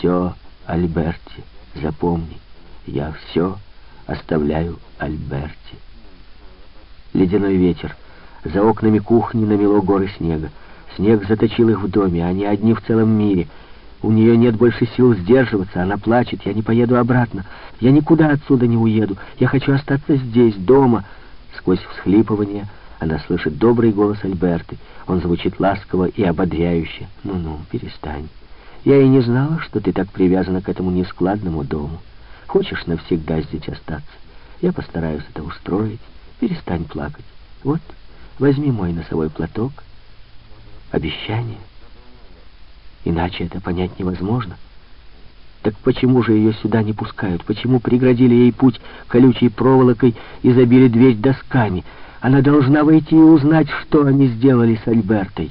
все Альберте. Запомни, я все оставляю Альберте. Ледяной ветер. За окнами кухни намело горы снега. Снег заточил их в доме, они одни в целом мире. У нее нет больше сил сдерживаться, она плачет. Я не поеду обратно, я никуда отсюда не уеду. Я хочу остаться здесь, дома. Сквозь всхлипывание она слышит добрый голос Альберты. Он звучит ласково и ободряюще. «Ну-ну, перестань. Я и не знала, что ты так привязана к этому нескладному дому. Хочешь навсегда здесь остаться? Я постараюсь это устроить. Перестань плакать. Вот, возьми мой носовой платок. Обещание. Иначе это понять невозможно. Так почему же ее сюда не пускают? Почему преградили ей путь колючей проволокой и забили дверь досками?» Она должна войти и узнать, что они сделали с Альбертой.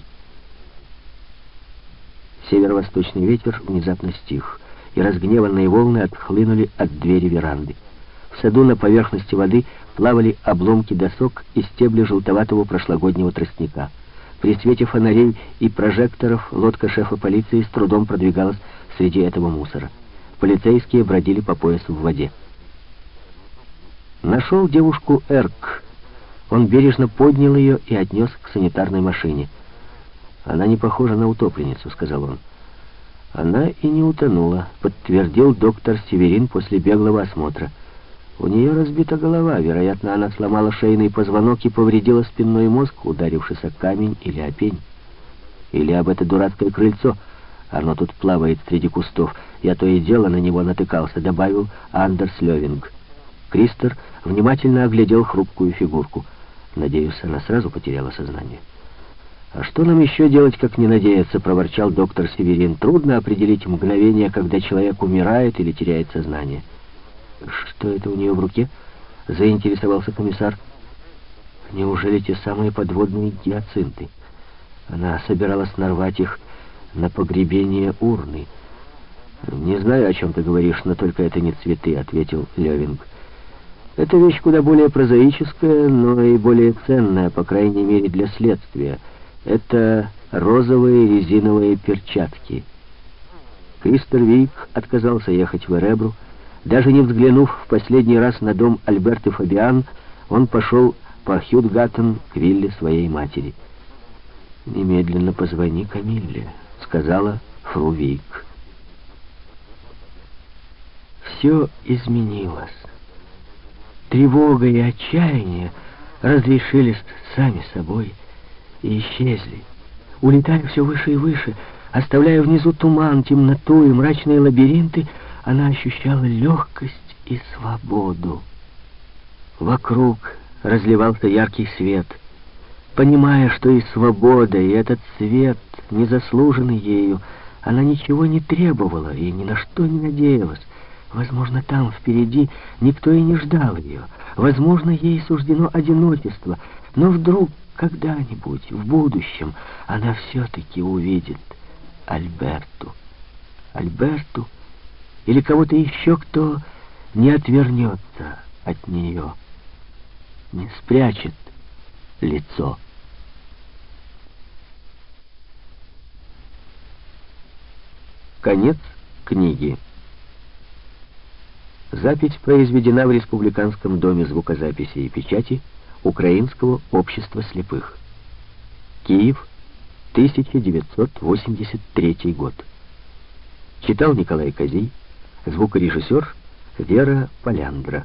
Северо-восточный ветер внезапно стих, и разгневанные волны отхлынули от двери веранды. В саду на поверхности воды плавали обломки досок и стебли желтоватого прошлогоднего тростника. При свете фонарей и прожекторов лодка шефа полиции с трудом продвигалась среди этого мусора. Полицейские бродили по поясу в воде. Нашел девушку Эрк, он бережно поднял ее и отнес к санитарной машине. «Она не похожа на утопленницу», — сказал он. «Она и не утонула», — подтвердил доктор Северин после беглого осмотра. «У нее разбита голова. Вероятно, она сломала шейный позвонок и повредила спинной мозг, ударившись о камень или о пень. Или об это дурацкое крыльцо. Оно тут плавает среди кустов. Я то и дело на него натыкался», — добавил Андерс Левинг. Кристер внимательно оглядел хрупкую фигурку — Надеюсь, она сразу потеряла сознание. «А что нам еще делать, как не надеяться?» — проворчал доктор Северин. «Трудно определить мгновение, когда человек умирает или теряет сознание». «Что это у нее в руке?» — заинтересовался комиссар. «Неужели те самые подводные гиацинты?» Она собиралась нарвать их на погребение урны. «Не знаю, о чем ты говоришь, но только это не цветы», — ответил Левинг. Это вещь куда более прозаическая, но и более ценная, по крайней мере, для следствия. Это розовые резиновые перчатки. Кристер Вик отказался ехать в Эребру. Даже не взглянув в последний раз на дом Альберты Фабиан, он пошел по Хьюдгаттен к вилле своей матери. «Немедленно позвони Камилле», — сказала Фру Вик. Все изменилось. Тревога и отчаяние разрешились сами собой и исчезли, улетая все выше и выше, оставляя внизу туман, темноту и мрачные лабиринты, она ощущала легкость и свободу. Вокруг разливался яркий свет. Понимая, что и свобода, и этот свет незаслуженный ею, она ничего не требовала и ни на что не надеялась. Возможно, там, впереди, никто и не ждал ее. Возможно, ей суждено одиночество. Но вдруг, когда-нибудь, в будущем, она все-таки увидит Альберту. Альберту или кого-то еще, кто не отвернется от нее, не спрячет лицо. Конец книги. Запись произведена в Республиканском доме звукозаписи и печати Украинского общества слепых. Киев, 1983 год. Читал Николай Козей, звукорежиссер Вера Поляндра.